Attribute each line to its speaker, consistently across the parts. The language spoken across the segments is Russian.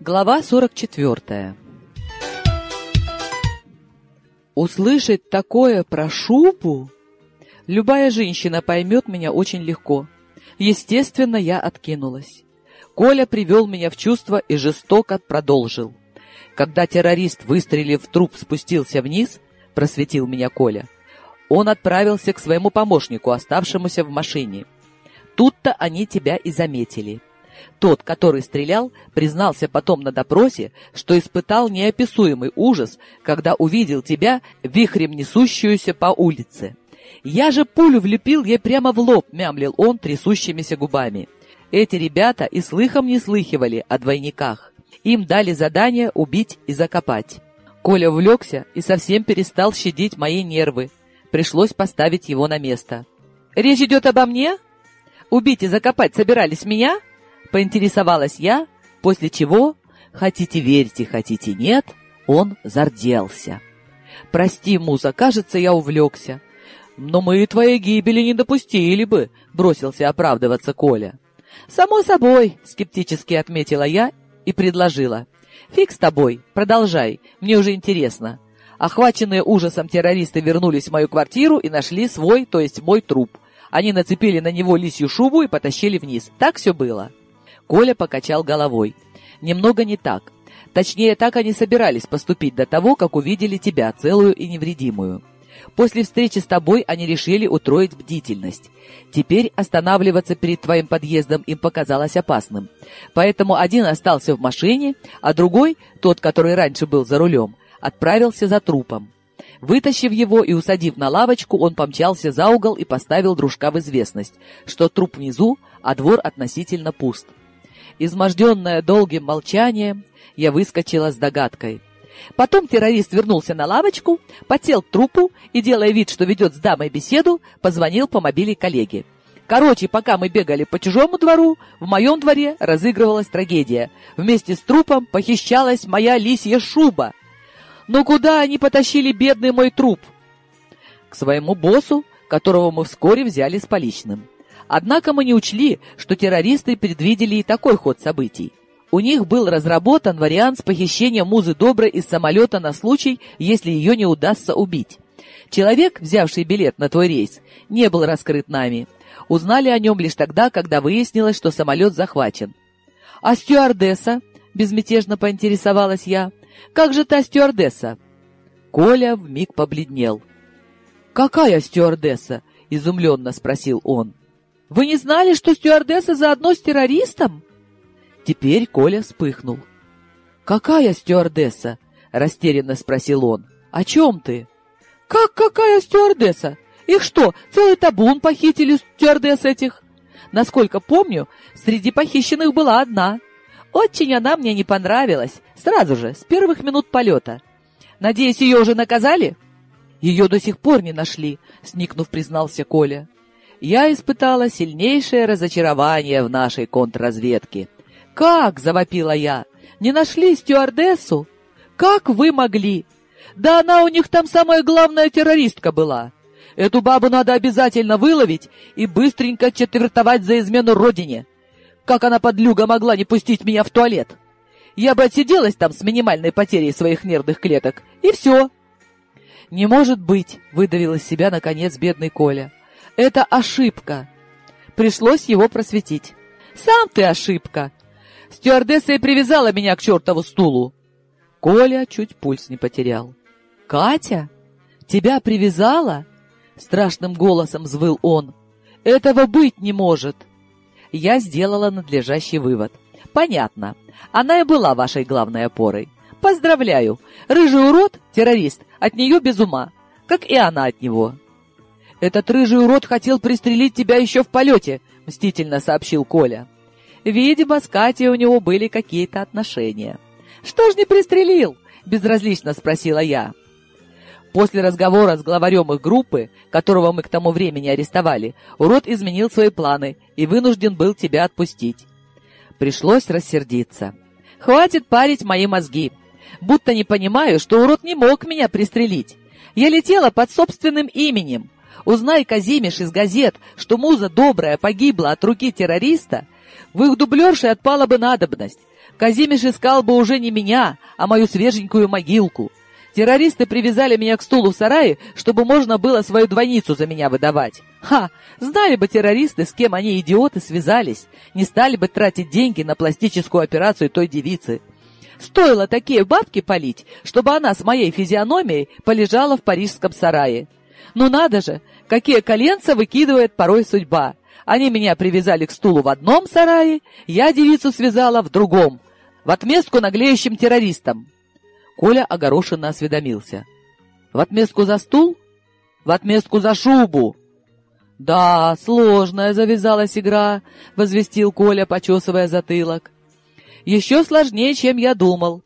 Speaker 1: Глава 44 Услышать такое про шубу? Любая женщина поймет меня очень легко. Естественно, я откинулась. Коля привел меня в чувство и жестоко продолжил. Когда террорист, выстрелив в труп, спустился вниз, просветил меня Коля, он отправился к своему помощнику, оставшемуся в машине. Тут-то они тебя и заметили. Тот, который стрелял, признался потом на допросе, что испытал неописуемый ужас, когда увидел тебя, вихрем несущуюся по улице. «Я же пулю влепил ей прямо в лоб», — мямлил он трясущимися губами. Эти ребята и слыхом не слыхивали о двойниках. Им дали задание убить и закопать. Коля увлекся и совсем перестал щадить мои нервы. Пришлось поставить его на место. «Речь идет обо мне? Убить и закопать собирались меня?» Поинтересовалась я, после чего, хотите верьте, хотите нет, он зарделся. «Прости, Муза, кажется, я увлекся. Но мы твоей гибели не допустили бы», — бросился оправдываться Коля. «Само собой», — скептически отметила я и предложила. «Фиг с тобой, продолжай, мне уже интересно». Охваченные ужасом террористы вернулись в мою квартиру и нашли свой, то есть мой труп. Они нацепили на него лисью шубу и потащили вниз. Так все было. Коля покачал головой. Немного не так. Точнее, так они собирались поступить до того, как увидели тебя, целую и невредимую. После встречи с тобой они решили утроить бдительность. Теперь останавливаться перед твоим подъездом им показалось опасным. Поэтому один остался в машине, а другой, тот, который раньше был за рулем, отправился за трупом. Вытащив его и усадив на лавочку, он помчался за угол и поставил дружка в известность, что труп внизу, а двор относительно пуст. Изможденная долгим молчанием, я выскочила с догадкой. Потом террорист вернулся на лавочку, потел трупу и, делая вид, что ведет с дамой беседу, позвонил по мобиле коллеге. Короче, пока мы бегали по чужому двору, в моем дворе разыгрывалась трагедия. Вместе с трупом похищалась моя лисья шуба. Но куда они потащили бедный мой труп? К своему боссу, которого мы вскоре взяли с поличным. Однако мы не учли, что террористы предвидели и такой ход событий. У них был разработан вариант с похищением Музы Доброй из самолета на случай, если ее не удастся убить. Человек, взявший билет на твой рейс, не был раскрыт нами. Узнали о нем лишь тогда, когда выяснилось, что самолет захвачен. «А стюардесса?» — безмятежно поинтересовалась я. «Как же та стюардесса?» Коля вмиг побледнел. «Какая стюардесса?» — изумленно спросил он. Вы не знали, что стюардесса заодно с террористом?» Теперь Коля вспыхнул. «Какая стюардесса?» — растерянно спросил он. «О чем ты?» «Как какая стюардесса? Их что, целый табун похитили стюардесс этих?» Насколько помню, среди похищенных была одна. Очень она мне не понравилась, сразу же, с первых минут полета. Надеюсь, ее уже наказали? Ее до сих пор не нашли, сникнув, признался Коля я испытала сильнейшее разочарование в нашей контрразведке. «Как?» — завопила я. «Не нашли стюардессу? Как вы могли? Да она у них там самая главная террористка была. Эту бабу надо обязательно выловить и быстренько четвертовать за измену родине. Как она, подлюга, могла не пустить меня в туалет? Я бы отсиделась там с минимальной потерей своих нервных клеток, и все». «Не может быть!» — выдавил из себя, наконец, бедный Коля. Это ошибка. Пришлось его просветить. Сам ты ошибка. Стюардесса и привязала меня к чертову стулу. Коля чуть пульс не потерял. Катя? Тебя привязала? Страшным голосом взвыл он. Этого быть не может. Я сделала надлежащий вывод. Понятно. Она и была вашей главной опорой. Поздравляю. Рыжий урод, террорист, от нее без ума, как и она от него. «Этот рыжий урод хотел пристрелить тебя еще в полете», — мстительно сообщил Коля. Видимо, с Катей у него были какие-то отношения. «Что ж не пристрелил?» — безразлично спросила я. После разговора с главарем их группы, которого мы к тому времени арестовали, урод изменил свои планы и вынужден был тебя отпустить. Пришлось рассердиться. «Хватит парить мои мозги. Будто не понимаю, что урод не мог меня пристрелить. Я летела под собственным именем, Узнай, Казимиш, из газет, что муза добрая погибла от руки террориста, В их дублерше отпала бы надобность. Казимиш искал бы уже не меня, а мою свеженькую могилку. Террористы привязали меня к стулу в сарае, чтобы можно было свою двойницу за меня выдавать. Ха! Знали бы террористы, с кем они, идиоты, связались. Не стали бы тратить деньги на пластическую операцию той девицы. Стоило такие бабки полить, чтобы она с моей физиономией полежала в парижском сарае. Ну надо же, какие коленца выкидывает порой судьба. Они меня привязали к стулу в одном сарае, я девицу связала в другом, в отместку наглеющим террористам. Коля огорошенно осведомился. «В отместку за стул? В отместку за шубу!» «Да, сложная завязалась игра», — возвестил Коля, почесывая затылок. «Еще сложнее, чем я думал.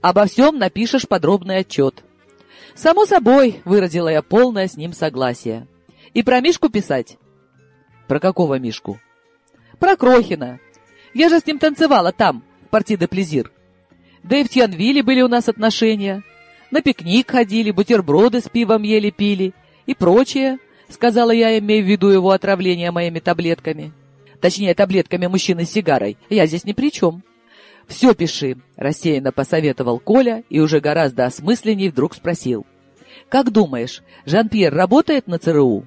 Speaker 1: Обо всем напишешь подробный отчет». «Само собой», — выразила я полное с ним согласие. «И про Мишку писать?» «Про какого Мишку?» «Про Крохина. Я же с ним танцевала там, в партии де Плезир. Да и в Тьянвиле были у нас отношения. На пикник ходили, бутерброды с пивом ели-пили и прочее, сказала я, имея в виду его отравление моими таблетками. Точнее, таблетками мужчины с сигарой. Я здесь ни при чем. «Все пиши», — рассеянно посоветовал Коля и уже гораздо осмысленней вдруг спросил. «Как думаешь, Жан-Пьер работает на ЦРУ?»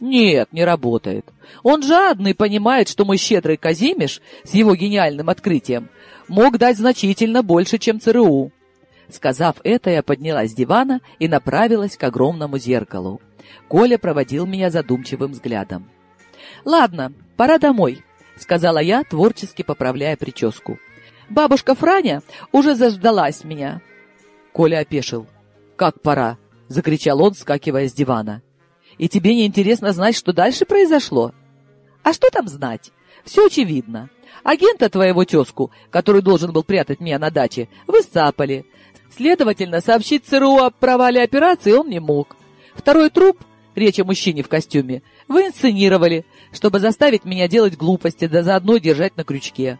Speaker 1: «Нет, не работает. Он жадный, понимает, что мой щедрый Казимиш с его гениальным открытием мог дать значительно больше, чем ЦРУ. Сказав это, я поднялась с дивана и направилась к огромному зеркалу. Коля проводил меня задумчивым взглядом. «Ладно, пора домой», — сказала я, творчески поправляя прическу. «Бабушка Франя уже заждалась меня». Коля опешил. «Как пора?» — закричал он, скакивая с дивана. «И тебе не интересно знать, что дальше произошло?» «А что там знать? Все очевидно. Агента твоего тезку, который должен был прятать меня на даче, вы сцапали. Следовательно, сообщить ЦРУ о провале операции он не мог. Второй труп, речь о мужчине в костюме, вы инсценировали, чтобы заставить меня делать глупости, да заодно держать на крючке.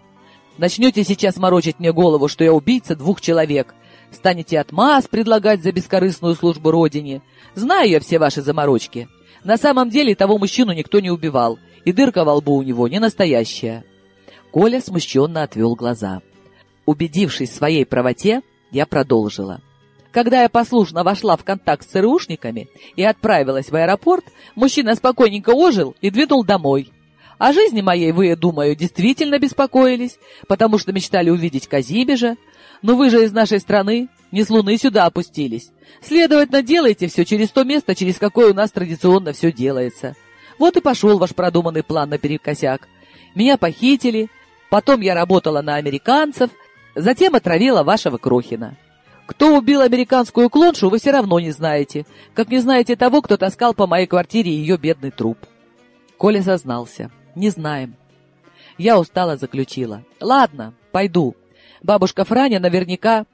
Speaker 1: Начнете сейчас морочить мне голову, что я убийца двух человек. Станете отмаз предлагать за бескорыстную службу Родине. Знаю я все ваши заморочки. На самом деле того мужчину никто не убивал, и дырка во лбу у него не настоящая. Коля смущенно отвел глаза. Убедившись в своей правоте, я продолжила. Когда я послушно вошла в контакт с ЦРУшниками и отправилась в аэропорт, мужчина спокойненько ожил и двинул домой. О жизни моей вы, думаю, действительно беспокоились, потому что мечтали увидеть Казибежа, но вы же из нашей страны не с луны сюда опустились. Следовательно, делайте все через то место, через какое у нас традиционно все делается. Вот и пошел ваш продуманный план наперекосяк. Меня похитили, Потом я работала на американцев, затем отравила вашего Крохина. Кто убил американскую клоншу, вы все равно не знаете, как не знаете того, кто таскал по моей квартире ее бедный труп. Коля сознался. Не знаем. Я устало заключила. Ладно, пойду. Бабушка Франя наверняка...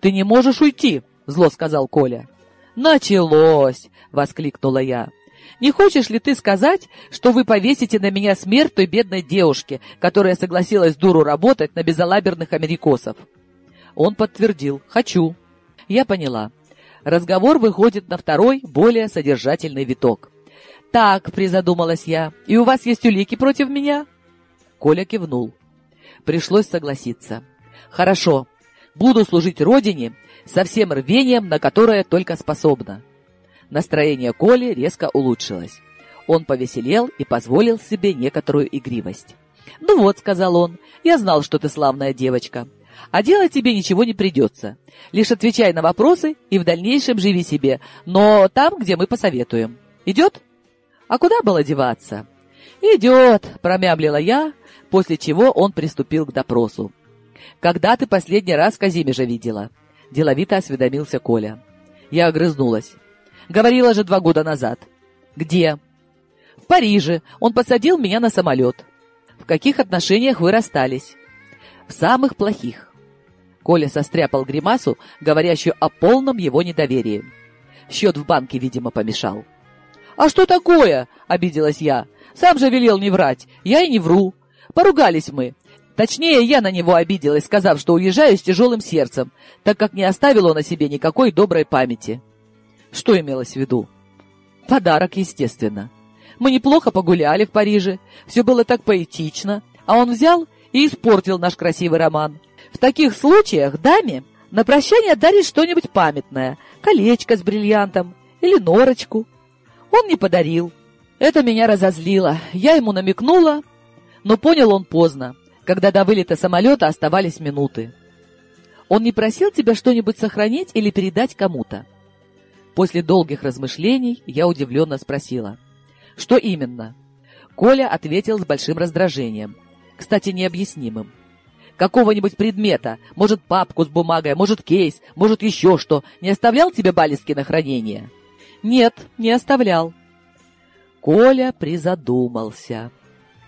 Speaker 1: Ты не можешь уйти, зло сказал Коля. Началось, воскликнула я. Не хочешь ли ты сказать, что вы повесите на меня смерть той бедной девушки, которая согласилась дуру работать на безалаберных америкосов?» Он подтвердил «Хочу». Я поняла. Разговор выходит на второй, более содержательный виток. «Так», — призадумалась я, — «и у вас есть улики против меня?» Коля кивнул. Пришлось согласиться. «Хорошо, буду служить Родине со всем рвением, на которое только способна. Настроение Коли резко улучшилось. Он повеселел и позволил себе некоторую игривость. «Ну вот», — сказал он, — «я знал, что ты славная девочка. А делать тебе ничего не придется. Лишь отвечай на вопросы и в дальнейшем живи себе, но там, где мы посоветуем. Идет?» «А куда было деваться?» «Идет», — промямлила я, после чего он приступил к допросу. «Когда ты последний раз Казимежа видела?» Деловито осведомился Коля. Я огрызнулась. Говорила же два года назад. Где? В Париже. Он посадил меня на самолет. В каких отношениях вы расстались? В самых плохих. Коля состряпал гримасу, говорящую о полном его недоверии. Счет в банке, видимо, помешал. «А что такое?» — обиделась я. «Сам же велел не врать. Я и не вру. Поругались мы. Точнее, я на него обиделась, сказав, что уезжаю с тяжелым сердцем, так как не оставил он о себе никакой доброй памяти. Что имелось в виду? Подарок, естественно. Мы неплохо погуляли в Париже, все было так поэтично, А он взял и испортил наш красивый роман. В таких случаях даме на прощание дарит что-нибудь памятное, колечко с бриллиантом или норочку. Он не подарил. Это меня разозлило. Я ему намекнула, но понял он поздно, когда до вылета самолета оставались минуты. Он не просил тебя что-нибудь сохранить или передать кому-то? После долгих размышлений я удивленно спросила. Что именно? Коля ответил с большим раздражением, кстати, необъяснимым. Какого-нибудь предмета, может, папку с бумагой, может, кейс, может, еще что, не оставлял тебе Балиски на хранение? Нет, не оставлял. Коля призадумался.